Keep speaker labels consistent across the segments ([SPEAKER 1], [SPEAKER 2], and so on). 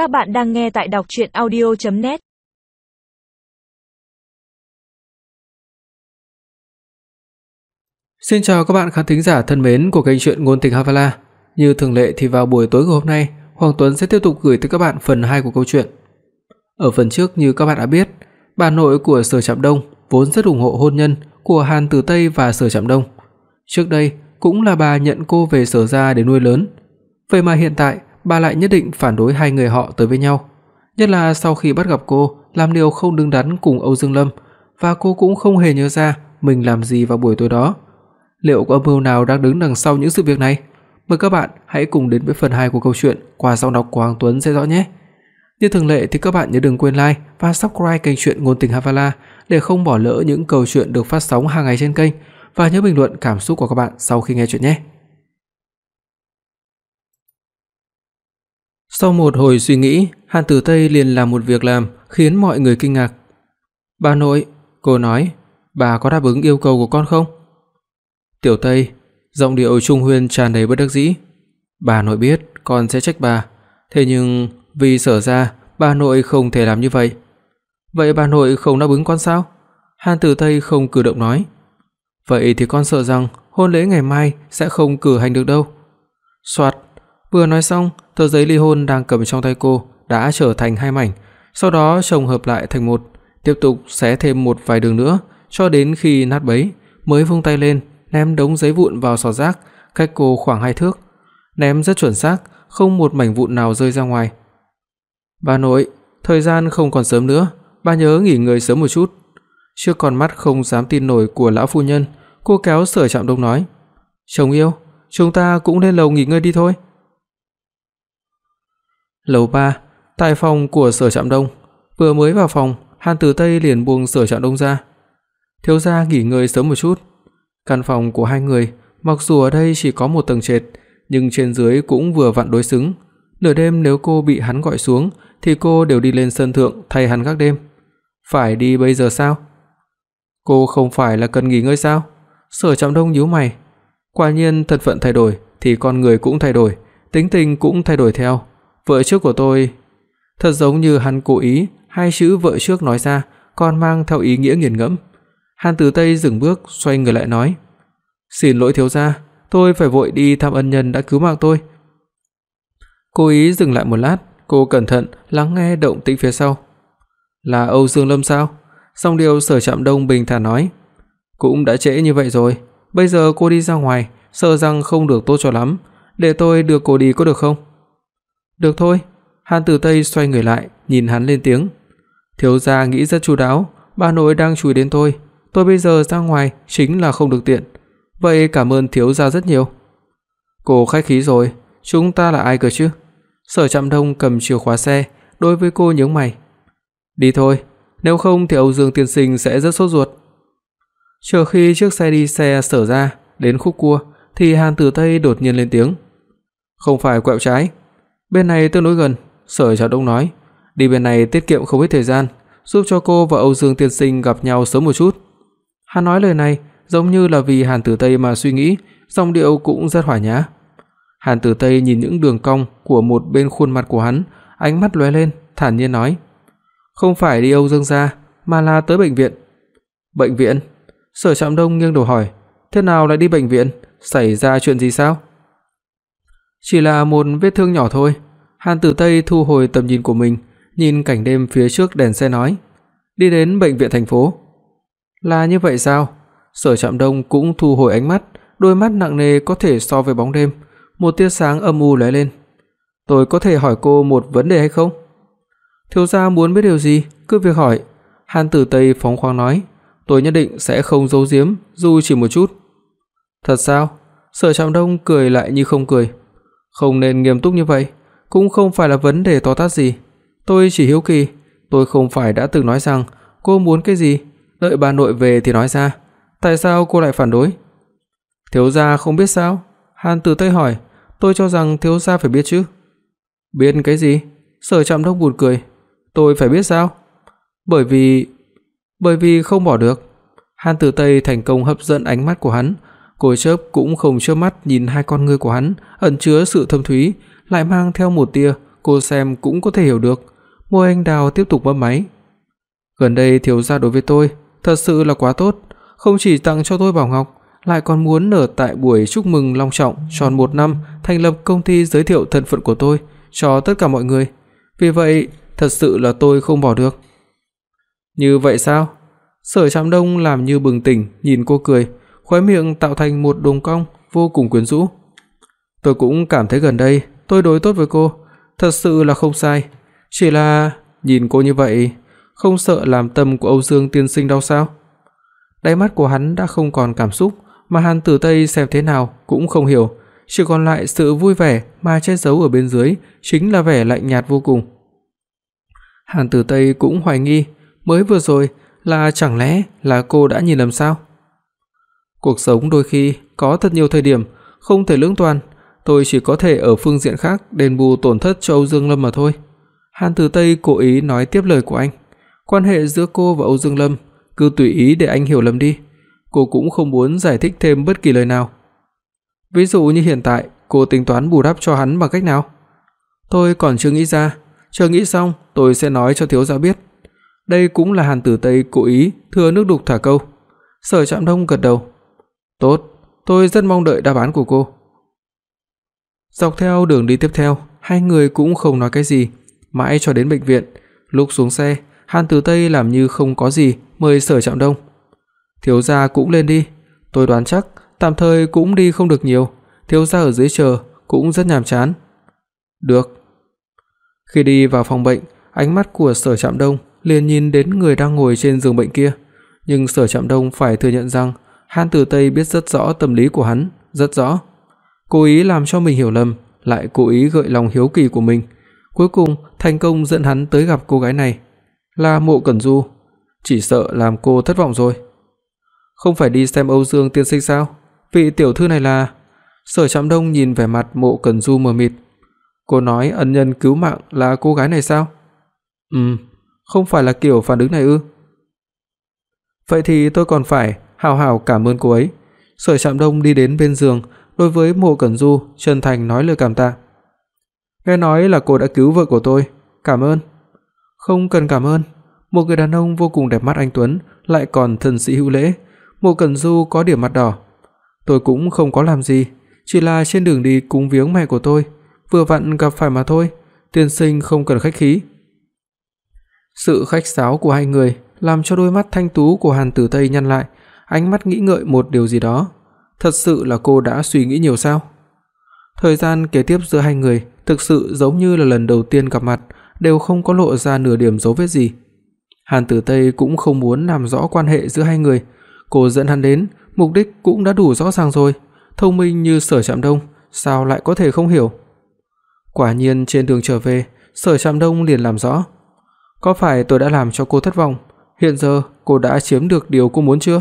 [SPEAKER 1] Các bạn đang nghe tại đọc audio net
[SPEAKER 2] Xin chào các bạn khán thính giả thân mến của kênh truyện ngôn tình Havala. Như thường lệ thì vào buổi tối của hôm nay, Hoàng Tuấn sẽ tiếp tục gửi tới các bạn phần 2 của câu chuyện. Ở phần trước như các bạn đã biết, bà nội của Sở Trạm Đông vốn rất ủng hộ hôn nhân của Hàn Tử Tây và Sở Trạm Đông. Trước đây cũng là bà nhận cô về Sở gia để nuôi lớn. Vậy mà hiện tại bà lại nhất định phản đối hai người họ tới với nhau, nhất là sau khi bắt gặp cô làm điều không đứng đắn cùng Âu Dương Lâm và cô cũng không hề nhớ ra mình làm gì vào buổi tối đó. Liệu có âm mưu nào đang đứng đằng sau những sự việc này? Mời các bạn hãy cùng đến với phần 2 của câu chuyện qua giọng đọc của Hoàng Tuấn sẽ rõ nhé. Như thường lệ thì các bạn nhớ đừng quên like và subscribe kênh truyện ngôn tình Havala để không bỏ lỡ những câu chuyện được phát sóng hàng ngày trên kênh và nhớ bình luận cảm xúc của các bạn sau khi nghe chuyện nhé. Sau một hồi suy nghĩ, Hàn Tử Tây liền làm một việc làm khiến mọi người kinh ngạc. "Bà nội," cô nói, "bà có đáp ứng yêu cầu của con không?" Tiểu Tây, giọng điệu trung huyên tràn đầy bất đắc dĩ. "Bà nội biết con sẽ trách bà, thế nhưng vì sở ra, bà nội không thể làm như vậy." "Vậy bà nội không đáp ứng con sao?" Hàn Tử Tây không cử động nói. "Vậy thì con sợ rằng hôn lễ ngày mai sẽ không cử hành được đâu." Soạt, vừa nói xong, tờ giấy ly hôn đang cầm trong tay cô đã trở thành hai mảnh, sau đó chồng hợp lại thành một, tiếp tục xé thêm một vài đường nữa cho đến khi nát bấy, mới vung tay lên, ném đống giấy vụn vào sọt rác cách cô khoảng hai thước. Ném rất chuẩn xác, không một mảnh vụn nào rơi ra ngoài. "Bà nội, thời gian không còn sớm nữa, bà nhớ nghỉ ngơi sớm một chút." Trước con mắt không dám tin nổi của lão phu nhân, cô kéo Sở Trạm Đông nói: "Chồng yêu, chúng ta cũng lên lầu nghỉ ngơi đi thôi." Lầu 3, tại phòng của Sở Trạm Đông. Vừa mới vào phòng, Hàn Tử Tây liền buông Sở Trạm Đông ra. "Thiếu gia nghỉ ngơi sớm một chút." Căn phòng của hai người, mặc dù ở đây chỉ có một tầng trệt, nhưng trên dưới cũng vừa vặn đối xứng. Nửa đêm nếu cô bị hắn gọi xuống thì cô đều đi lên sân thượng thay hắn gác đêm. Phải đi bây giờ sao? Cô không phải là cần nghỉ ngơi sao? Sở Trạm Đông nhíu mày. Quả nhiên thân phận thay đổi thì con người cũng thay đổi, tính tình cũng thay đổi theo. Vợ trước của tôi, thật giống như hắn cố ý, hai chữ vợ trước nói ra còn mang theo ý nghĩa nghiền ngẫm. Hàn Tử Tây dừng bước, xoay người lại nói: "Xin lỗi thiếu gia, tôi phải vội đi thăm ân nhân đã cứu mạng tôi." Cố ý dừng lại một lát, cô cẩn thận lắng nghe động tĩnh phía sau. "Là Âu Dương Lâm sao?" Song điều Sở Trạm Đông bình thản nói: "Cũng đã trễ như vậy rồi, bây giờ cô đi ra ngoài, sợ rằng không được tốt cho lắm, để tôi đưa cô đi có được không?" "Được thôi." Hàn Tử Tây xoay người lại, nhìn hắn lên tiếng. "Thiếu gia nghĩ rất chu đáo, bà nội đang chùi đến tôi, tôi bây giờ ra ngoài chính là không được tiện. Vậy cảm ơn thiếu gia rất nhiều." "Cô khách khí rồi, chúng ta là ai cơ chứ?" Sở Trạm Đông cầm chìa khóa xe, đối với cô nhướng mày. "Đi thôi, nếu không thì Âu Dương tiên sinh sẽ rất sốt ruột." Chờ khi chiếc xe đi xe sở ra đến khúc cua thì Hàn Tử Tây đột nhiên lên tiếng. "Không phải quẹo trái, bên này tương đối gần." Sở Trạm Đông nói, "Đi bên này tiết kiệm không ít thời gian, giúp cho cô và Âu Dương tiên sinh gặp nhau sớm một chút." Hắn nói lời này giống như là vì Hàn Tử Tây mà suy nghĩ, giọng điệu cũng rất hòa nhã. Hàn Tử Tây nhìn những đường cong của một bên khuôn mặt của hắn, ánh mắt lóe lên, thản nhiên nói: "Không phải đi Âu Dương gia, mà là tới bệnh viện." "Bệnh viện?" Sở Trạm Đông nghiêng đầu hỏi: "Thế nào lại đi bệnh viện? Xảy ra chuyện gì sao?" "Chỉ là một vết thương nhỏ thôi." Hàn Tử Tây thu hồi tầm nhìn của mình, nhìn cảnh đêm phía trước đèn xe nói: "Đi đến bệnh viện thành phố." "Là như vậy sao?" Sở Trạm Đông cũng thu hồi ánh mắt, đôi mắt nặng nề có thể so với bóng đêm, một tia sáng âm u lóe lên. "Tôi có thể hỏi cô một vấn đề hay không?" "Thiếu gia muốn biết điều gì, cứ việc hỏi." Hàn Tử Tây phóng khoáng nói, "Tôi nhất định sẽ không giấu giếm dù chỉ một chút." "Thật sao?" Sở Trạm Đông cười lại như không cười. "Không nên nghiêm túc như vậy, cũng không phải là vấn đề to tát gì. Tôi chỉ hiếu kỳ, tôi không phải đã từng nói rằng cô muốn cái gì, đợi bà nội về thì nói ra, tại sao cô lại phản đối?" "Thiếu gia không biết sao?" Hàn Tử Tây hỏi, "Tôi cho rằng thiếu gia phải biết chứ." "Biết cái gì?" Sở Trạm Đông buồn cười, "Tôi phải biết sao?" "Bởi vì bởi vì không bỏ được." Hàn Tử Tây thành công hấp dẫn ánh mắt của hắn, cô chớp cũng không chớp mắt nhìn hai con ngươi của hắn, ẩn chứa sự thâm thúy, lại mang theo một tia cô xem cũng có thể hiểu được. Môi anh đào tiếp tục bấm máy. Gần đây thiếu gia đối với tôi thật sự là quá tốt, không chỉ tặng cho tôi bảo ngọc, lại còn muốn nở tại buổi chúc mừng long trọng tròn 1 năm thành lập công ty giới thiệu thân phận của tôi cho tất cả mọi người. Vì vậy, thật sự là tôi không bỏ được. Như vậy sao? Sở Trạm Đông làm như bừng tỉnh, nhìn cô cười, khóe miệng tạo thành một đường cong vô cùng quyến rũ. Tôi cũng cảm thấy gần đây tôi đối tốt với cô, thật sự là không sai, chỉ là nhìn cô như vậy, không sợ làm tâm của Âu Dương tiên sinh đau sao? Đáy mắt của hắn đã không còn cảm xúc, mà Hàn Tử Tây xem thế nào cũng không hiểu, chỉ còn lại sự vui vẻ mà che giấu ở bên dưới chính là vẻ lạnh nhạt vô cùng. Hàn Tử Tây cũng hoài nghi, mới vừa rồi là chẳng lẽ là cô đã nhìn lầm sao? Cuộc sống đôi khi có thật nhiều thời điểm không thể lưỡng toàn, tôi chỉ có thể ở phương diện khác đền bù tổn thất cho Âu Dương Lâm mà thôi. Hàn Tử Tây cố ý nói tiếp lời của anh, quan hệ giữa cô và Âu Dương Lâm cứ tùy ý để anh hiểu lầm đi. Cô cũng không muốn giải thích thêm bất kỳ lời nào. Ví dụ như hiện tại, cô tính toán bù đắp cho hắn bằng cách nào? Tôi còn chưa nghĩ ra, chờ nghĩ xong tôi sẽ nói cho thiếu gia biết. Đây cũng là Hàn Tử Tây cố ý thừa nước đục thả câu. Sở Trạm Đông gật đầu. "Tốt, tôi rất mong đợi đáp án của cô." Dọc theo đường đi tiếp theo, hai người cũng không nói cái gì, mãi cho đến bệnh viện, lúc xuống xe, Hàn Tử Tây làm như không có gì, mời Sở Trạm Đông. "Thiếu gia cũng lên đi, tôi đoán chắc tạm thời cũng đi không được nhiều, thiếu gia ở dưới chờ cũng rất nhàm chán." "Được." Khi đi vào phòng bệnh, ánh mắt của Sở Trạm Đông liền nhìn đến người đang ngồi trên giường bệnh kia, nhưng Sở Trạm Đông phải thừa nhận rằng Hàn Tử Tây biết rất rõ tâm lý của hắn, rất rõ. Cố ý làm cho mình hiểu lầm, lại cố ý gợi lòng hiếu kỳ của mình, cuối cùng thành công dẫn hắn tới gặp cô gái này, là Mộ Cẩn Du, chỉ sợ làm cô thất vọng rồi. Không phải đi xem Âu Dương tiên sinh sao? Vị tiểu thư này là Sở Trạm Đông nhìn vẻ mặt Mộ Cẩn Du mờ mịt. Cô nói ân nhân cứu mạng là cô gái này sao? Ừm, không phải là kiểu phản ứng này ư? Vậy thì tôi còn phải hào hào cảm ơn cô ấy. Sở Trạm Đông đi đến bên giường, đối với Mộ Cẩn Du chân thành nói lời cảm tạ. Nghe nói là cô đã cứu vợ của tôi, cảm ơn. Không cần cảm ơn. Một người đàn ông vô cùng đẹp mắt anh tuấn, lại còn thân sĩ hữu lễ. Mộ Cẩn Du có điểm mặt đỏ. Tôi cũng không có làm gì, chỉ là trên đường đi cúng viếng mẹ của tôi, vừa vặn gặp phải mà thôi, tiên sinh không cần khách khí. Sự khách sáo của hai người làm cho đôi mắt thanh tú của Hàn Tử Tây nhăn lại, ánh mắt nghĩ ngợi một điều gì đó. Thật sự là cô đã suy nghĩ nhiều sao? Thời gian kế tiếp giữa hai người thực sự giống như là lần đầu tiên gặp mặt, đều không có lộ ra nửa điểm dấu vết gì. Hàn Tử Tây cũng không muốn làm rõ quan hệ giữa hai người, cô dẫn hắn đến, mục đích cũng đã đủ rõ ràng rồi, thông minh như Sở Trạm Đông, sao lại có thể không hiểu? Quả nhiên trên đường trở về, Sở Trạm Đông liền làm rõ, có phải tôi đã làm cho cô thất vọng? Hiện giờ cô đã chiếm được điều cô muốn chưa?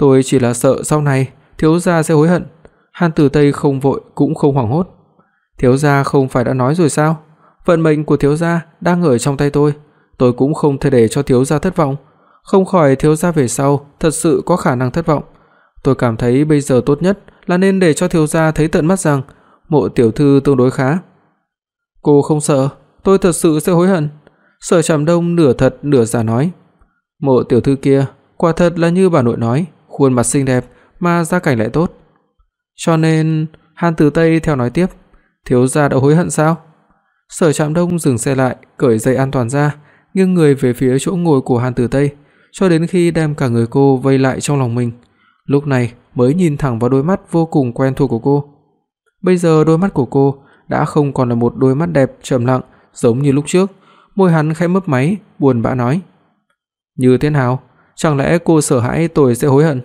[SPEAKER 2] Tôi chỉ là sợ sau này thiếu gia sẽ hối hận. Hàn Tử Tây không vội cũng không hoảng hốt. Thiếu gia không phải đã nói rồi sao? Vận mệnh của thiếu gia đang ở trong tay tôi, tôi cũng không thể để cho thiếu gia thất vọng, không khỏi thiếu gia về sau thật sự có khả năng thất vọng. Tôi cảm thấy bây giờ tốt nhất là nên để cho thiếu gia thấy tận mắt rằng Mộ tiểu thư tương đối khá. Cô không sợ, tôi thật sự sẽ hối hận. Sở Trạm Đông nửa thật nửa giả nói, "Mộ tiểu thư kia, quả thật là như bà nội nói, khuôn mặt xinh đẹp mà gia cảnh lại tốt." Cho nên, Hàn Tử Tây theo nói tiếp, "Thiếu gia đã hối hận sao?" Sở Trạm Đông dừng xe lại, cởi dây an toàn ra, nghiêng người về phía chỗ ngồi của Hàn Tử Tây, cho đến khi đem cả người cô vây lại trong lòng mình. Lúc này mới nhìn thẳng vào đôi mắt vô cùng quen thuộc của cô. Bây giờ đôi mắt của cô đã không còn là một đôi mắt đẹp trầm lặng giống như lúc trước, môi hắn khẽ mấp máy, buồn bã nói: "Như thế nào? Chẳng lẽ cô sợ hãi tôi sẽ hối hận?"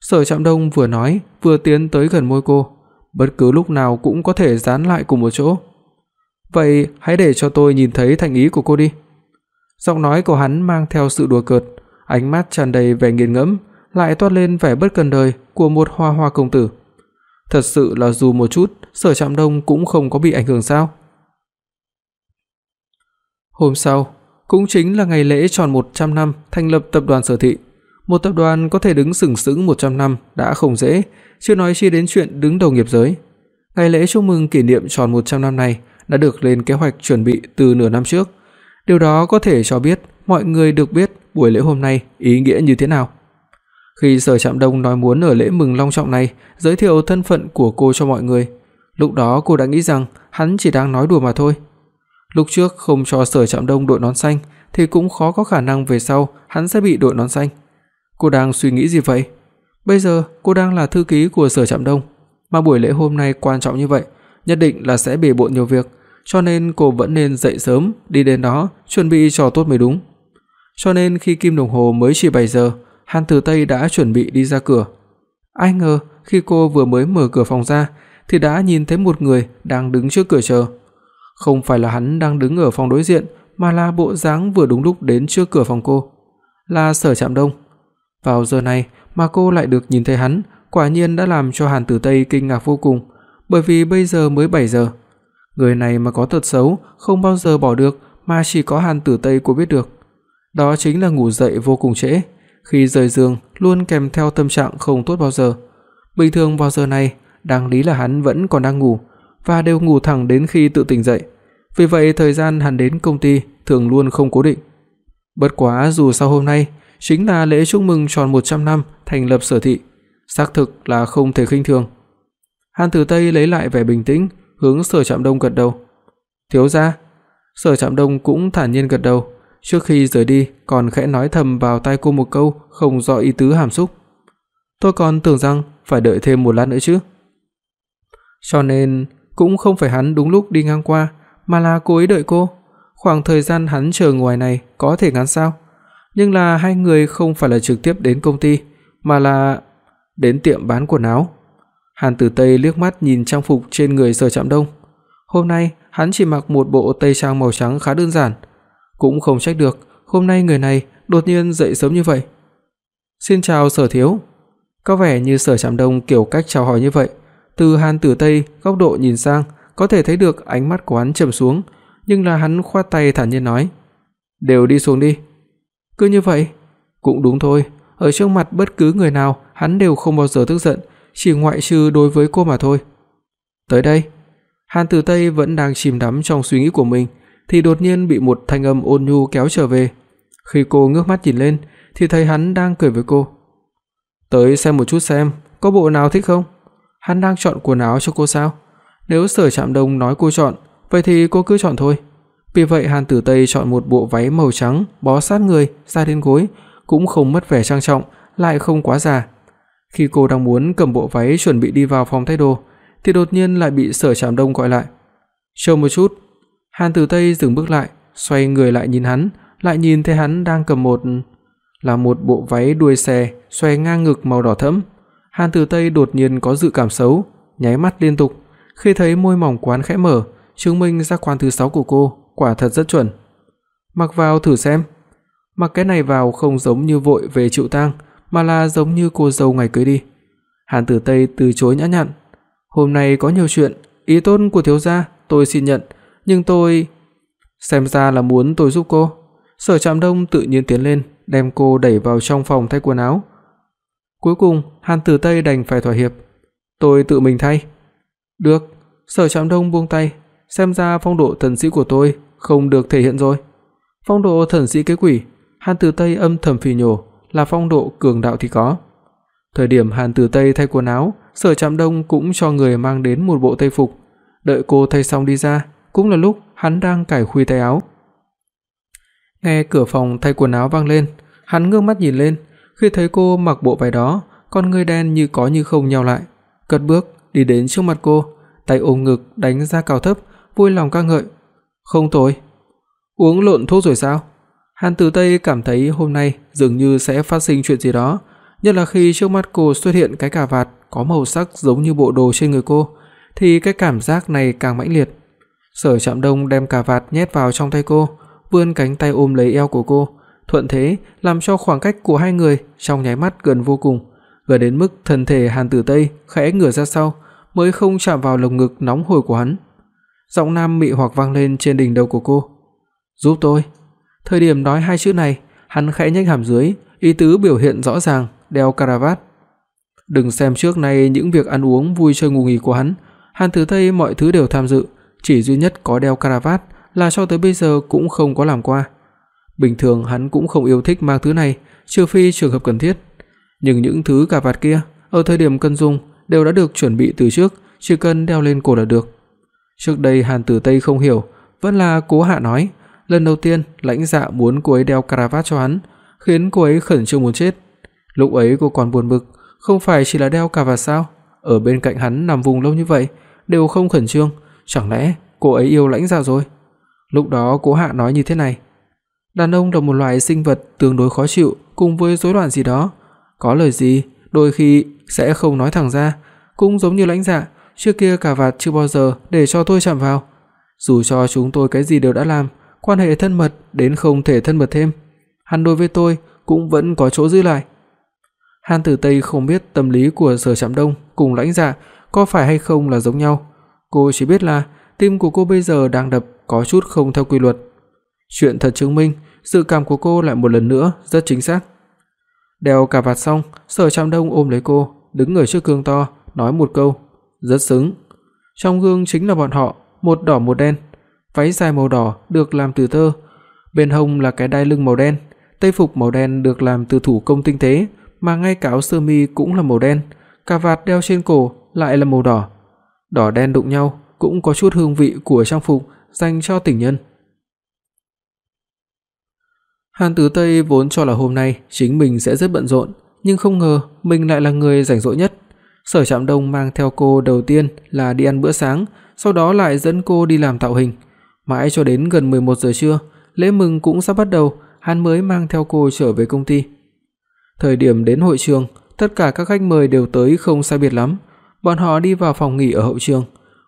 [SPEAKER 2] Sở Trạm Đông vừa nói, vừa tiến tới gần môi cô, bất cứ lúc nào cũng có thể dán lại cùng một chỗ. "Vậy hãy để cho tôi nhìn thấy thành ý của cô đi." Giọng nói của hắn mang theo sự đùa cợt, ánh mắt tràn đầy vẻ nghiền ngẫm, lại toát lên vẻ bất cần đời của một hoa hoa công tử. Thật sự là dù một chút, Sở Trạm Đông cũng không có bị ảnh hưởng sao? Hôm sau, cũng chính là ngày lễ tròn 100 năm thành lập tập đoàn Sở Thị. Một tập đoàn có thể đứng sừng sững 100 năm đã không dễ, chưa nói chi đến chuyện đứng đầu nghiệp giới. Ngày lễ chúc mừng kỷ niệm tròn 100 năm này đã được lên kế hoạch chuẩn bị từ nửa năm trước. Điều đó có thể cho biết mọi người được biết buổi lễ hôm nay ý nghĩa như thế nào. Khi Sở Trạm Đông nói muốn ở lễ mừng long trọng này giới thiệu thân phận của cô cho mọi người, lúc đó cô đã nghĩ rằng hắn chỉ đang nói đùa mà thôi. Lúc trước không cho Sở Trạm Đông đội nón xanh thì cũng khó có khả năng về sau hắn sẽ bị đội nón xanh. Cô đang suy nghĩ gì vậy? Bây giờ cô đang là thư ký của Sở Trạm Đông, mà buổi lễ hôm nay quan trọng như vậy, nhất định là sẽ bể bộn nhiều việc, cho nên cô vẫn nên dậy sớm đi đến đó chuẩn bị cho tốt mới đúng. Cho nên khi kim đồng hồ mới chỉ 7 giờ, Hàn Tử Tây đã chuẩn bị đi ra cửa. Ai ngờ, khi cô vừa mới mở cửa phòng ra thì đã nhìn thấy một người đang đứng trước cửa chờ. Không phải là hắn đang đứng ở phòng đối diện, mà là bộ dáng vừa đúng lúc đến trước cửa phòng cô, là Sở Trạm Đông. Vào giờ này mà cô lại được nhìn thấy hắn, quả nhiên đã làm cho Hàn Tử Tây kinh ngạc vô cùng, bởi vì bây giờ mới 7 giờ. Người này mà có tật xấu không bao giờ bỏ được mà chỉ có Hàn Tử Tây cô biết được. Đó chính là ngủ dậy vô cùng trễ, khi rời giường luôn kèm theo tâm trạng không tốt bao giờ. Bình thường vào giờ này, đáng lý là hắn vẫn còn đang ngủ và đều ngủ thẳng đến khi tự tỉnh dậy. Vì vậy thời gian hắn đến công ty thường luôn không cố định. Bất quá dù sao hôm nay chính là lễ chúc mừng tròn 100 năm thành lập Sở thị, xác thực là không thể khinh thường. Hàn Tử Tây lấy lại vẻ bình tĩnh, hướng Sở Trạm Đông gật đầu. "Thiếu gia." Sở Trạm Đông cũng thản nhiên gật đầu, trước khi rời đi còn khẽ nói thầm vào tai cô một câu không rõ ý tứ hàm xúc. "Tôi còn tưởng rằng phải đợi thêm một lát nữa chứ." Cho nên cũng không phải hắn đúng lúc đi ngang qua, mà là cô ấy đợi cô. Khoảng thời gian hắn chờ ngoài này có thể ngắn sao? Nhưng là hai người không phải là trực tiếp đến công ty, mà là đến tiệm bán quần áo. Hàn Tử Tây liếc mắt nhìn trang phục trên người Sở Trạm Đông. Hôm nay hắn chỉ mặc một bộ tây trang màu trắng khá đơn giản, cũng không trách được, hôm nay người này đột nhiên dậy sớm như vậy. "Xin chào Sở thiếu." Có vẻ như Sở Trạm Đông kiểu cách chào hỏi như vậy, từ Hàn Tử Tây góc độ nhìn sang, có thể thấy được ánh mắt của hắn trầm xuống, nhưng là hắn khoát tay thản nhiên nói: "Đều đi xuống đi." Cứ như vậy, cũng đúng thôi, ở trước mặt bất cứ người nào, hắn đều không bao giờ tức giận, chỉ ngoại trừ đối với cô mà thôi. Tới đây, Hàn Tử Tây vẫn đang chìm đắm trong suy nghĩ của mình, thì đột nhiên bị một thanh âm ôn nhu kéo trở về. Khi cô ngước mắt nhìn lên, thì thấy hắn đang cười với cô. "Tới xem một chút xem, có bộ nào thích không?" Hắn đang chọn quần áo cho cô sao? Nếu Sở Trạm Đông nói cô chọn, vậy thì cô cứ chọn thôi. Vì vậy Hàn Tử Tây chọn một bộ váy màu trắng bó sát người ra đến gối, cũng không mất vẻ trang trọng, lại không quá già. Khi cô đang muốn cầm bộ váy chuẩn bị đi vào phòng thay đồ, thì đột nhiên lại bị Sở Trạm Đông gọi lại. "Chờ một chút." Hàn Tử Tây dừng bước lại, xoay người lại nhìn hắn, lại nhìn thấy hắn đang cầm một là một bộ váy đuôi xe xoay ngang ngực màu đỏ thẫm. Hàn Tử Tây đột nhiên có dự cảm xấu, nháy mắt liên tục, khi thấy môi mỏng quán khẽ mở, chứng minh giác quan thứ 6 của cô quả thật rất chuẩn. Mặc vào thử xem. Mặc cái này vào không giống như vội về chịu tang, mà là giống như cô dâu ngày cưới đi. Hàn Tử Tây từ chối nhã nhặn, "Hôm nay có nhiều chuyện, ý tốt của thiếu gia tôi xin nhận, nhưng tôi xem ra là muốn tôi giúp cô." Sở Trạm Đông tự nhiên tiến lên, đem cô đẩy vào trong phòng thay quần áo. Cuối cùng, Hàn Tử Tây đành phải thỏa hiệp. "Tôi tự mình thay." "Được." Sở Trạm Đông buông tay, xem ra phong độ thần sĩ của tôi không được thể hiện rồi. Phong độ thần sĩ kế quỷ, Hàn Tử Tây âm thầm phỉ nhổ, là phong độ cường đạo thì có. Thời điểm Hàn Tử Tây thay quần áo, Sở Trạm Đông cũng cho người mang đến một bộ tây phục. Đợi cô thay xong đi ra, cũng là lúc hắn đang cài khuy tay áo. Nghe cửa phòng thay quần áo vang lên, hắn ngước mắt nhìn lên, khi thấy cô mặc bộ váy đó, con người đen như có như không nheo lại, cất bước đi đến trước mặt cô, tay ôm ngực đánh ra cao thấp, vui lòng ca ngợi. "Không tồi. Uống lộn thuốc rồi sao?" Hàn Tử Tây cảm thấy hôm nay dường như sẽ phát sinh chuyện gì đó, nhất là khi trước mắt cô xuất hiện cái cà vạt có màu sắc giống như bộ đồ trên người cô, thì cái cảm giác này càng mãnh liệt. Sở Trạm Đông đem cà vạt nhét vào trong tay cô, vươn cánh tay ôm lấy eo của cô, thuận thế làm cho khoảng cách của hai người trong nháy mắt gần vô cùng, gần đến mức thân thể Hàn Tử Tây khẽ ngửa ra sau, mới không chạm vào lồng ngực nóng hổi của hắn. Giọng nam mị hoặc vang lên trên đỉnh đầu của cô. "Giúp tôi." Thời điểm nói hai chữ này, hắn khẽ nhếch hàm dưới, ý tứ biểu hiện rõ ràng, đeo caravat. Đừng xem trước nay những việc ăn uống vui chơi ngủ nghỉ của hắn, Hàn Tử Tây mọi thứ đều tham dự, chỉ duy nhất có đeo caravat là cho tới bây giờ cũng không có làm qua. Bình thường hắn cũng không yêu thích mang thứ này, trừ phi trường hợp cần thiết. Nhưng những thứ cà vạt kia, ở thời điểm cần dùng đều đã được chuẩn bị từ trước, chỉ cần đeo lên cổ là được. Trước đây Hàn Tử Tây không hiểu, vẫn là Cố Hạ nói, lần đầu tiên lãnh dạ muốn cô ấy đeo cà vạt cho hắn, khiến cô ấy khẩn trương muốn chết. Lúc ấy cô còn buồn bực, không phải chỉ là đeo cà vạt sao? Ở bên cạnh hắn nằm vùng lâu như vậy, đều không khẩn trương, chẳng lẽ cô ấy yêu lãnh dạ rồi? Lúc đó Cố Hạ nói như thế này, đàn ông là một loại sinh vật tương đối khó chịu cùng với rối loạn gì đó, có lời gì đôi khi sẽ không nói thẳng ra, cũng giống như lãnh dạ, trước kia cả vạt chưa bao giờ để cho tôi chạm vào. Dù cho chúng tôi cái gì đều đã làm, quan hệ thân mật đến không thể thân mật thêm, hắn đối với tôi cũng vẫn có chỗ giữ lại. Hàn Tử Tây không biết tâm lý của Sở Trạm Đông cùng Lãnh Dạ có phải hay không là giống nhau, cô chỉ biết là tim của cô bây giờ đang đập có chút không theo quy luật. Chuyện thật chứng minh, dự cảm của cô lại một lần nữa rất chính xác. Đeo cà vạt xong, Sở Trạm Đông ôm lấy cô, đứng ở trước gương to, nói một câu, rất xứng. Trong gương chính là bọn họ, một đỏ một đen. Váy dài màu đỏ được làm từ tơ, bên hông là cái đai lưng màu đen, tây phục màu đen được làm từ thủ công tinh tế, mà ngay cả áo sơ mi cũng là màu đen, cà vạt đeo trên cổ lại là màu đỏ. Đỏ đen đụng nhau cũng có chút hương vị của trang phục dành cho tình nhân. Hàn Tử Tây vốn cho là hôm nay chính mình sẽ rất bận rộn, nhưng không ngờ mình lại là người rảnh rỗi nhất. Sở Trạm Đông mang theo cô đầu tiên là đi ăn bữa sáng, sau đó lại dẫn cô đi làm tạo hình. Mãi cho đến gần 11 giờ trưa, lễ mừng cũng sắp bắt đầu, hắn mới mang theo cô trở về công ty. Thời điểm đến hội trường, tất cả các khách mời đều tới không sai biệt lắm. Bọn họ đi vào phòng nghỉ ở hậu trường.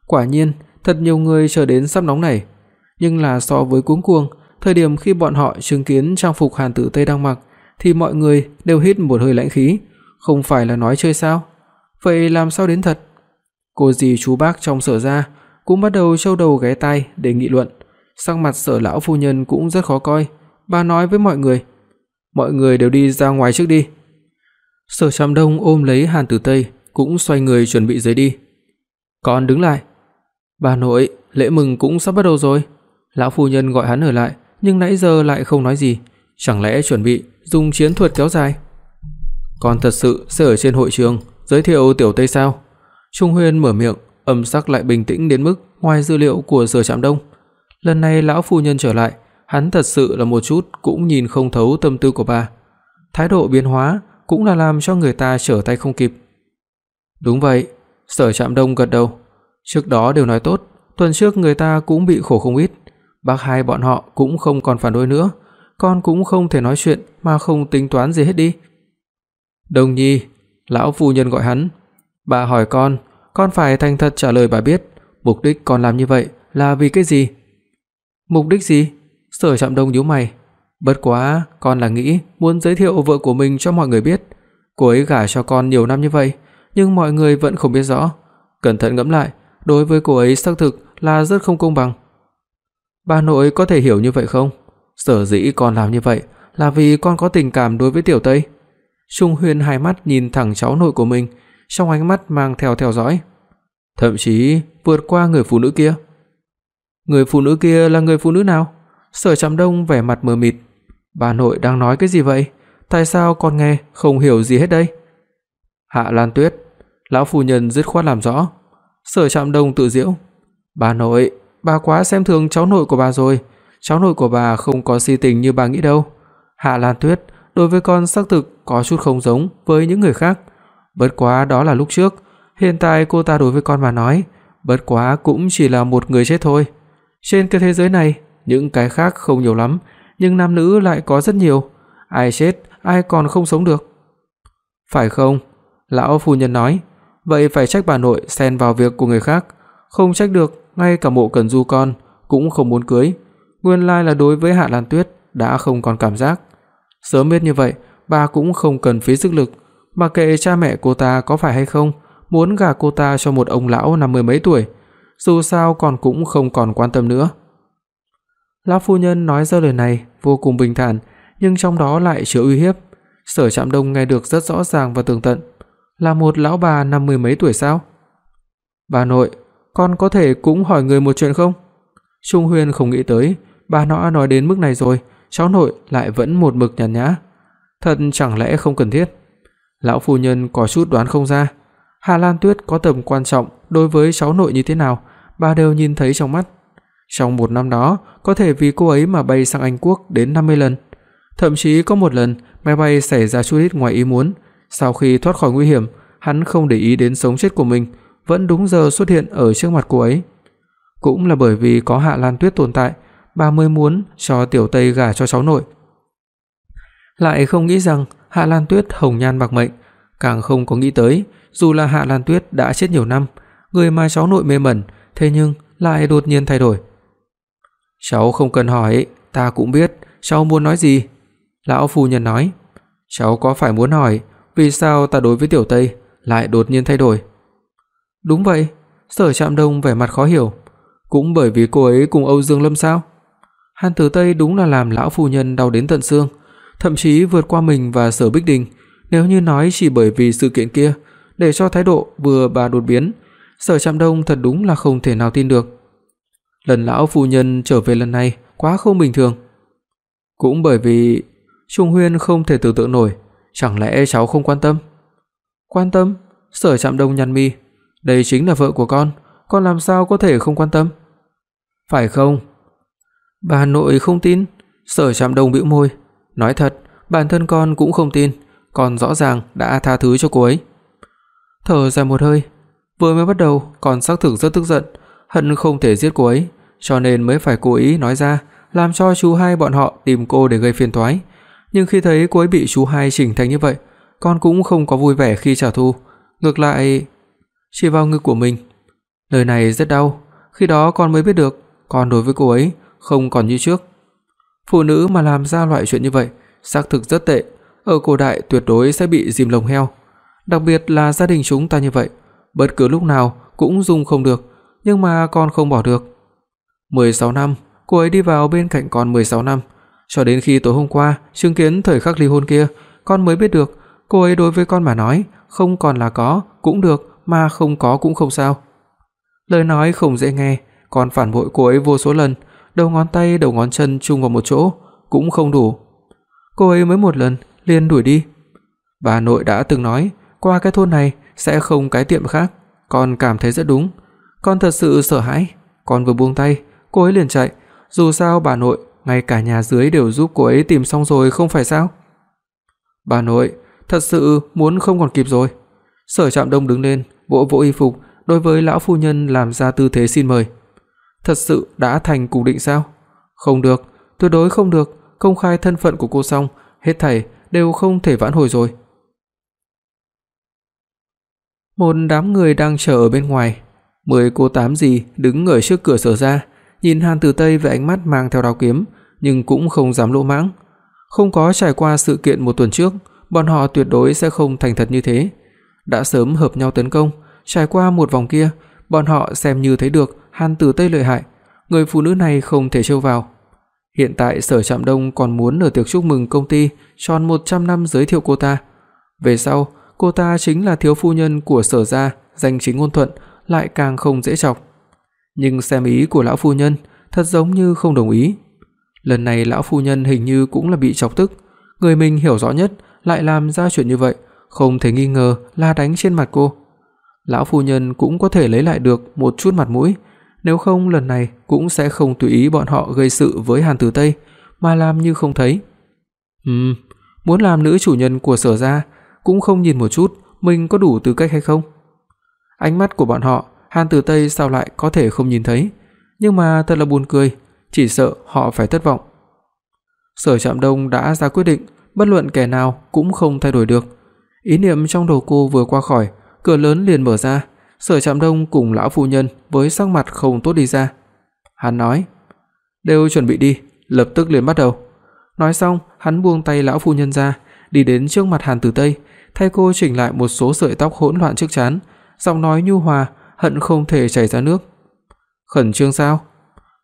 [SPEAKER 2] Quả nhiên, thật nhiều người chờ đến sắp nóng này, Nhưng là so với cuống cuồng, thời điểm khi bọn họ chứng kiến trang phục Hàn Tử Tây đang mặc thì mọi người đều hít một hơi lãnh khí, không phải là nói chơi sao? Vậy làm sao đến thật? Cô dì chú bác trong Sở gia cũng bắt đầu trâu đầu ghé tai để nghị luận. Sắc mặt Sở lão phu nhân cũng rất khó coi, bà nói với mọi người: "Mọi người đều đi ra ngoài trước đi." Sở Trạm Đông ôm lấy Hàn Tử Tây, cũng xoay người chuẩn bị rời đi. "Con đứng lại." "Bà nội, lễ mừng cũng sắp bắt đầu rồi." Lão phu nhân gọi hắn ở lại, nhưng nãy giờ lại không nói gì, chẳng lẽ chuẩn bị dùng chiến thuật kéo dài? còn thật sự sẽ ở trên hội trường giới thiệu tiểu Tây sao? Trung Huyên mở miệng, âm sắc lại bình tĩnh đến mức ngoài dữ liệu của Sở Trạm Đông. Lần này lão phu nhân trở lại, hắn thật sự là một chút cũng nhìn không thấu tâm tư của bà. Thái độ biến hóa cũng là làm cho người ta trở tay không kịp. Đúng vậy, Sở Trạm Đông gật đầu. Trước đó đều nói tốt, tuần trước người ta cũng bị khổ không ít, bác hai bọn họ cũng không còn phản đối nữa, con cũng không thể nói chuyện mà không tính toán gì hết đi. Đồng Nhi, lão phu nhân gọi hắn, bà hỏi con, con phải thành thật trả lời bà biết, mục đích con làm như vậy là vì cái gì? Mục đích gì? Sở Trạm Đông nhíu mày. Bất quá, con là nghĩ muốn giới thiệu vợ của mình cho mọi người biết. Cô ấy gả cho con nhiều năm như vậy, nhưng mọi người vẫn không biết rõ. Cẩn thận ngẫm lại, đối với cô ấy xác thực là rất không công bằng. Bà nội có thể hiểu như vậy không? Sở dĩ con làm như vậy là vì con có tình cảm đối với Tiểu Tây. Trung Huyền hai mắt nhìn thẳng cháu nội của mình, trong ánh mắt mang theo theo dõi, thậm chí vượt qua người phụ nữ kia. Người phụ nữ kia là người phụ nữ nào? Sở Trạm Đông vẻ mặt mờ mịt. Bà nội đang nói cái gì vậy? Tại sao con nghe không hiểu gì hết đây? Hạ Lan Tuyết, lão phu nhân dứt khoát làm rõ. Sở Trạm Đông tự giễu, "Bà nội, bà quá xem thường cháu nội của bà rồi, cháu nội của bà không có si tình như bà nghĩ đâu. Hạ Lan Tuyết đối với con xác thực có chút không giống với những người khác, bất quá đó là lúc trước, hiện tại cô ta đối với con mà nói, bất quá cũng chỉ là một người chết thôi. Trên cái thế giới này, những cái khác không nhiều lắm, nhưng nam nữ lại có rất nhiều, ai chết ai còn không sống được. Phải không? Lão phu nhân nói, vậy phải trách bà nội xen vào việc của người khác, không trách được, ngay cả Mộ cẩn Du con cũng không muốn cưới. Nguyên lai là đối với Hạ Lan Tuyết đã không còn cảm giác. Sớm biết như vậy, bà cũng không cần phí sức lực, mà kệ cha mẹ cô ta có phải hay không, muốn gả cô ta cho một ông lão năm mươi mấy tuổi, dù sao còn cũng không còn quan tâm nữa. Lão phu nhân nói ra lời này vô cùng bình thản, nhưng trong đó lại chứa uy hiếp. Sở Trạm Đông nghe được rất rõ ràng và tường tận, là một lão bà năm mươi mấy tuổi sao? Bà nội, con có thể cũng hỏi người một chuyện không?" Trung Huyền không nghĩ tới, bà nó nói đến mức này rồi, cháu nội lại vẫn một mực nhàn nhã. Thật chẳng lẽ không cần thiết? Lão phu nhân có chút đoán không ra, Hà Lan Tuyết có tầm quan trọng đối với cháu nội như thế nào, bà đều nhìn thấy trong mắt. Trong một năm đó, có thể vì cô ấy mà bay sang Anh quốc đến 50 lần. Thậm chí có một lần, máy bay xảy ra chút ít ngoài ý muốn, sau khi thoát khỏi nguy hiểm, hắn không để ý đến sống chết của mình, vẫn đúng giờ xuất hiện ở trước mặt cô ấy. Cũng là bởi vì có Hạ Lan Tuyết tồn tại, bà mới muốn cho Tiểu Tây gả cho cháu nội. Lại không nghĩ rằng Hạ Lan Tuyết hồng nhan bạc mệnh, càng không có nghĩ tới, dù là Hạ Lan Tuyết đã chết nhiều năm, người mà cháu nội mê mẩn, thế nhưng lại đột nhiên thay đổi. "Cháu không cần hỏi, ta cũng biết cháu muốn nói gì." Lão phu nhân nói. "Cháu có phải muốn hỏi vì sao ta đối với Tiểu Tây lại đột nhiên thay đổi?" "Đúng vậy." Sở Trạm Đông vẻ mặt khó hiểu, "Cũng bởi vì cô ấy cùng Âu Dương Lâm sao?" Hàn Tử Tây đúng là làm lão phu nhân đau đến tận xương, thậm chí vượt qua mình và Sở Bích Đình, nếu như nói chỉ bởi vì sự kiện kia, để cho thái độ vừa bà đột biến, Sở Trạm Đông thật đúng là không thể nào tin được. Lần lão phu nhân trở về lần này quá không bình thường. Cũng bởi vì Trung Huyên không thể tưởng tượng nổi, chẳng lẽ cháu không quan tâm? Quan tâm? Sở Trạm Đông nhăn mi, đây chính là vợ của con, con làm sao có thể không quan tâm? Phải không? Bà nội không tin, Sở Trạm Đông bĩu môi, nói thật, bản thân con cũng không tin, con rõ ràng đã tha thứ cho cô ấy. Thở dài một hơi, vừa mới bắt đầu còn xác thực rất tức giận, hận không thể giết cô ấy, cho nên mới phải cố ý nói ra, làm cho chú hai bọn họ tìm cô để gây phiền toái. Nhưng khi thấy cô ấy bị chú hai chỉnh thành như vậy, con cũng không có vui vẻ khi trả thù, ngược lại chỉ vào ngực của mình. Lời này rất đau, khi đó con mới biết được, con đối với cô ấy không còn như trước. Phụ nữ mà làm ra loại chuyện như vậy, xác thực rất tệ, ở cổ đại tuyệt đối sẽ bị dìm lồng heo đặc biệt là gia đình chúng ta như vậy, bất cứ lúc nào cũng dung không được, nhưng mà con không bỏ được. 16 năm, cô ấy đi vào bên cạnh con 16 năm, cho đến khi tối hôm qua chứng kiến thời khắc ly hôn kia, con mới biết được cô ấy đối với con mà nói, không còn là có cũng được, mà không có cũng không sao. Lời nói không dễ nghe, còn phản bội cô ấy vô số lần, đầu ngón tay đầu ngón chân chung vào một chỗ cũng không đủ. Cô ấy mới một lần liền đuổi đi. Bà nội đã từng nói, qua cái thôn này sẽ không cái tiệm khác, con cảm thấy rất đúng. Con thật sự sợ hãi, con vừa buông tay, cô ấy liền chạy, dù sao bà nội, ngay cả nhà dưới đều giúp cô ấy tìm xong rồi không phải sao? Bà nội, thật sự muốn không còn kịp rồi. Sở Trạm Đông đứng lên, vỗ vỗ y phục, đối với lão phu nhân làm ra tư thế xin mời. Thật sự đã thành cục định sao? Không được, tuyệt đối không được, công khai thân phận của cô xong, hết thảy đều không thể vãn hồi rồi. Một đám người đang chờ ở bên ngoài, mười cô tám gì đứng ở trước cửa sở ra, nhìn Hàn Tử Tây với ánh mắt mang theo đao kiếm, nhưng cũng không dám lỗ mãng. Không có trải qua sự kiện một tuần trước, bọn họ tuyệt đối sẽ không thành thật như thế. Đã sớm hợp nhau tấn công, trải qua một vòng kia, bọn họ xem như thấy được Hàn Tử Tây lợi hại, người phụ nữ này không thể trêu vào. Hiện tại Sở Trạm Đông còn muốn ở tiệc chúc mừng công ty tròn 100 năm giới thiệu cô ta. Về sau, cô ta chính là thiếu phu nhân của Sở gia, danh chính ngôn thuận, lại càng không dễ chọc. Nhưng xem ý của lão phu nhân, thật giống như không đồng ý. Lần này lão phu nhân hình như cũng là bị chọc tức, người mình hiểu rõ nhất lại làm ra chuyện như vậy, không thể nghi ngờ là đánh trên mặt cô. Lão phu nhân cũng có thể lấy lại được một chút mặt mũi, nếu không lần này cũng sẽ không tùy ý bọn họ gây sự với Hàn Tử Tây, mà làm như không thấy. Ừm, muốn làm nữ chủ nhân của Sở gia cũng không nhìn một chút mình có đủ tư cách hay không. Ánh mắt của bọn họ, Hàn Tử Tây sao lại có thể không nhìn thấy, nhưng mà thật là buồn cười, chỉ sợ họ phải thất vọng. Sở Trạm Đông đã ra quyết định, bất luận kẻ nào cũng không thay đổi được. Ý niệm trong đầu cô vừa qua khỏi, cửa lớn liền mở ra, Sở Trạm Đông cùng lão phu nhân với sắc mặt không tốt đi ra. Hắn nói: "Đều chuẩn bị đi, lập tức liền bắt đầu." Nói xong, hắn buông tay lão phu nhân ra, đi đến trước mặt Hàn Tử Tây, thay cô chỉnh lại một số sợi tóc hỗn loạn trước trán, giọng nói nhu hòa, hận không thể chảy ra nước. "Khẩn trương sao?"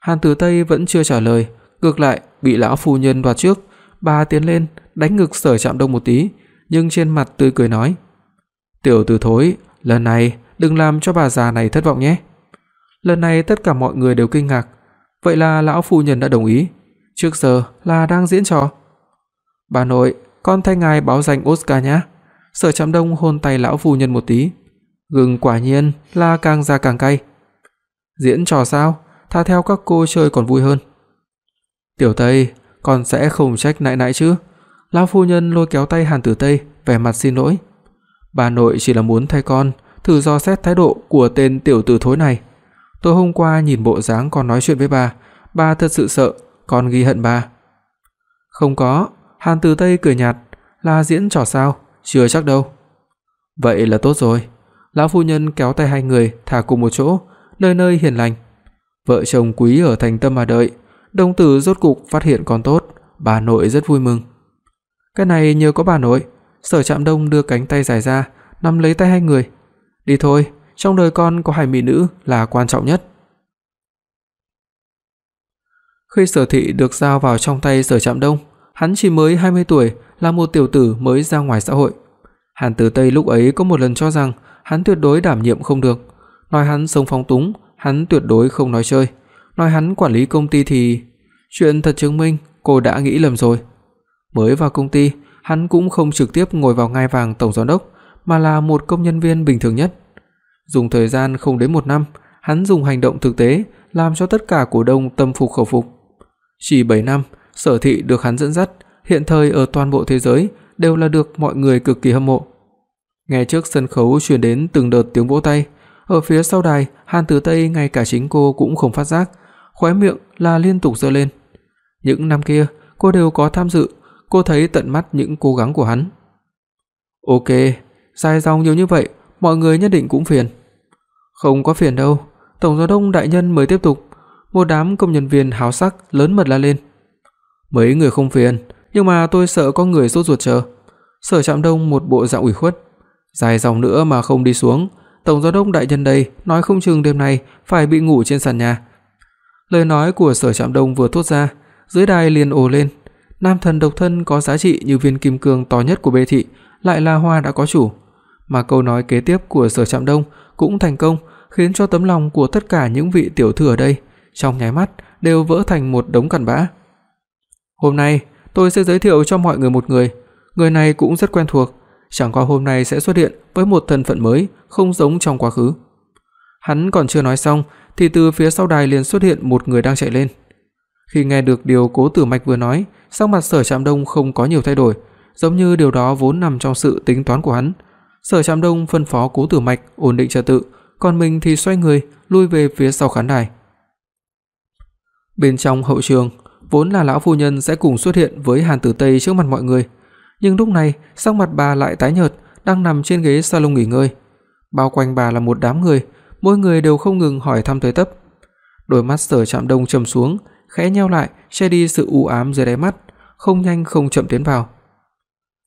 [SPEAKER 2] Hàn Tử Tây vẫn chưa trả lời, ngược lại bị lão phu nhân đoạt trước, bà tiến lên, đánh ngực Sở Trạm Đông một tí, nhưng trên mặt tươi cười nói: "Tiểu tử thối, lần này đừng làm cho bà già này thất vọng nhé." Lần này tất cả mọi người đều kinh ngạc, vậy là lão phu nhân đã đồng ý, trước giờ là đang diễn trò. Bà nội, con thay ngài báo danh Oscar nhé. Sở Trạm Đông hôn tay lão phu nhân một tí. Gừng quả nhiên là càng già càng cay. Diễn trò sao? Tha theo các cô chơi còn vui hơn. Tiểu Tây, con sẽ không trách nại nại chứ? Lão phu nhân lôi kéo tay Hàn Tử Tây, vẻ mặt xin lỗi. Bà nội chỉ là muốn thay con thử dò xét thái độ của tên tiểu tử thối này. Tối hôm qua nhìn bộ dáng con nói chuyện với bà, bà thật sự sợ con ghi hận bà. Không có, Hàn Tử Tây cười nhạt, là diễn trò sao, chưa chắc đâu. Vậy là tốt rồi. Lão phu nhân kéo tay hai người thả cùng một chỗ, nơi nơi hiền lành. Vợ chồng quý ở thành tâm mà đợi, đồng tử rốt cục phát hiện con tốt, bà nội rất vui mừng. Cái này nhờ có bà nội, Sở Trạm Đông đưa cánh tay dài ra, nắm lấy tay hai người. "Đi thôi, trong đời con có hai mỹ nữ là quan trọng nhất." Khi Sở Thị được giao vào trong tay Sở Trạm Đông, hắn chỉ mới 20 tuổi, là một tiểu tử mới ra ngoài xã hội. Hàn Tử Tây lúc ấy có một lần cho rằng hắn tuyệt đối đảm nhiệm không được, nói hắn sống phóng túng, hắn tuyệt đối không nói chơi, nói hắn quản lý công ty thì chuyện thật chứng minh cô đã nghĩ lầm rồi. Mới vào công ty, hắn cũng không trực tiếp ngồi vào ngai vàng tổng giám đốc, mà là một công nhân viên bình thường nhất. Dùng thời gian không đến một năm, hắn dùng hành động thực tế làm cho tất cả cổ đông tâm phục khẩu phục. Chỉ 7 năm, Sở Thị được hắn dẫn dắt, hiện thời ở toàn bộ thế giới đều là được mọi người cực kỳ hâm mộ. Nghe trước sân khấu truyền đến từng đợt tiếng vỗ tay, ở phía sau đài, Hàn Tử Tây ngay cả chính cô cũng không phát giác, khóe miệng là liên tục giơ lên. Những năm kia, cô đều có tham dự, cô thấy tận mắt những cố gắng của hắn. Ok, dài dòng nhiều như vậy, mọi người nhất định cũng phiền. Không có phiền đâu, tổng giám đốc đại nhân mới tiếp tục. Một đám công nhân viên háo sắc lớn mật la lên. Mấy người không phiền, nhưng mà tôi sợ có người sốt ruột chờ. Sở Trạm Đông một bộ dạng ủy khuất, dài dòng nữa mà không đi xuống, tổng giám đốc đại nhân đây nói không chừng đêm nay phải bị ngủ trên sàn nhà. Lời nói của Sở Trạm Đông vừa thốt ra, dưới đài liền ồ lên, nam thần độc thân có giá trị như viên kim cương to nhất của bê thị, lại là hoa đã có chủ. Mà câu nói kế tiếp của Sở Trạm Đông cũng thành công, khiến cho tấm lòng của tất cả những vị tiểu thư ở đây trong nháy mắt đều vỡ thành một đống cặn bã. Hôm nay, tôi sẽ giới thiệu cho mọi người một người, người này cũng rất quen thuộc, chẳng qua hôm nay sẽ xuất hiện với một thân phận mới, không giống trong quá khứ. Hắn còn chưa nói xong thì từ phía sau đài liền xuất hiện một người đang chạy lên. Khi nghe được điều Cố Tử Mạch vừa nói, sắc mặt Sở Trạm Đông không có nhiều thay đổi, giống như điều đó vốn nằm trong sự tính toán của hắn. Sở Trạm Đông phân phó Cố Tử Mạch ổn định trật tự, còn mình thì xoay người lui về phía sau khán đài. Bên trong hậu trường, vốn là lão phu nhân sẽ cùng xuất hiện với Hàn Tử Tây trước mặt mọi người, nhưng lúc này, sắc mặt bà lại tái nhợt, đang nằm trên ghế salon nghỉ ngơi. Bao quanh bà là một đám người, mỗi người đều không ngừng hỏi thăm tới tấp. Đôi mắt Sở Trạm Đông trầm xuống, khẽ nheo lại, che đi sự u ám dưới đáy mắt, không nhanh không chậm tiến vào.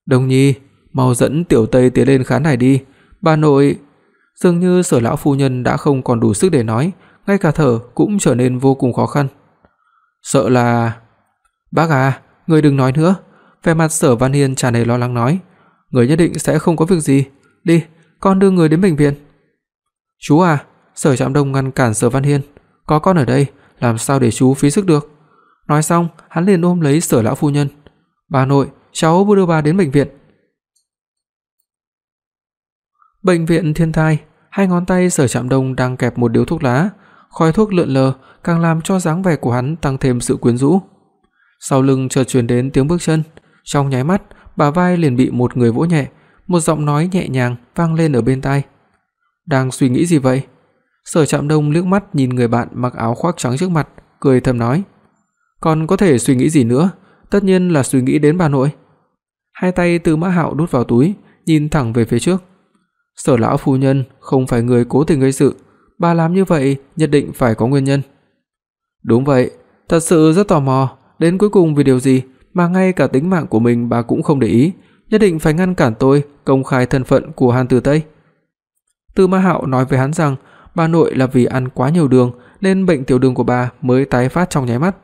[SPEAKER 2] "Đồng Nhi, mau dẫn tiểu Tây tiến lên khán đài đi, bà nội." Dường như Sở lão phu nhân đã không còn đủ sức để nói, ngay cả thở cũng trở nên vô cùng khó khăn. Sợ là Bác à, người đừng nói nữa. Vẻ mặt Sở Văn Hiên tràn đầy lo lắng nói, người nhất định sẽ không có việc gì, đi, con đưa người đến bệnh viện. Chú à, Sở Trạm Đông ngăn cản Sở Văn Hiên, có con ở đây, làm sao để chú phí sức được. Nói xong, hắn liền ôm lấy Sở lão phu nhân. "Bà nội, cháu vừa đưa bà đến bệnh viện." Bệnh viện Thiên Thai, hai ngón tay Sở Trạm Đông đang kẹp một điếu thuốc lá, khói thuốc lượn lờ càng làm cho dáng vẻ của hắn tăng thêm sự quyến rũ. Sau lưng chợt truyền đến tiếng bước chân, trong nháy mắt, bà vai liền bị một người vỗ nhẹ, một giọng nói nhẹ nhàng vang lên ở bên tai. "Đang suy nghĩ gì vậy?" Sở Trạm Đông liếc mắt nhìn người bạn mặc áo khoác trắng trước mặt, cười thầm nói: "Còn có thể suy nghĩ gì nữa, tất nhiên là suy nghĩ đến bà nội." Hai tay Từ Mã Hạo đút vào túi, nhìn thẳng về phía trước. Sở lão phu nhân không phải người cố tình gây sự, bà làm như vậy nhất định phải có nguyên nhân. Đúng vậy, thật sự rất tò mò, đến cuối cùng vì điều gì mà ngay cả tính mạng của mình bà cũng không để ý, nhất định phải ngăn cản tôi công khai thân phận của Hàn Tử Tây. Tư Ma Hạo nói với hắn rằng bà nội là vì ăn quá nhiều đường nên bệnh tiểu đường của bà mới tái phát trong nháy mắt.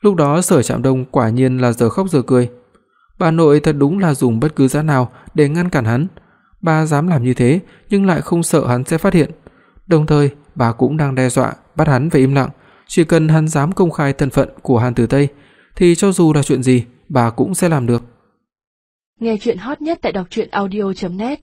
[SPEAKER 2] Lúc đó Sở Trạm Đông quả nhiên là giờ khóc giờ cười. Bà nội thật đúng là dùng bất cứ giá nào để ngăn cản hắn. Bà dám làm như thế nhưng lại không sợ hắn sẽ phát hiện. Đồng thời, bà cũng đang đe dọa bắt hắn phải im lặng, chỉ cần hắn dám công khai thân phận của Hàn Tử Tây thì cho dù là chuyện gì, bà cũng sẽ làm được.
[SPEAKER 1] Nghe truyện hot nhất tại doctruyenaudio.net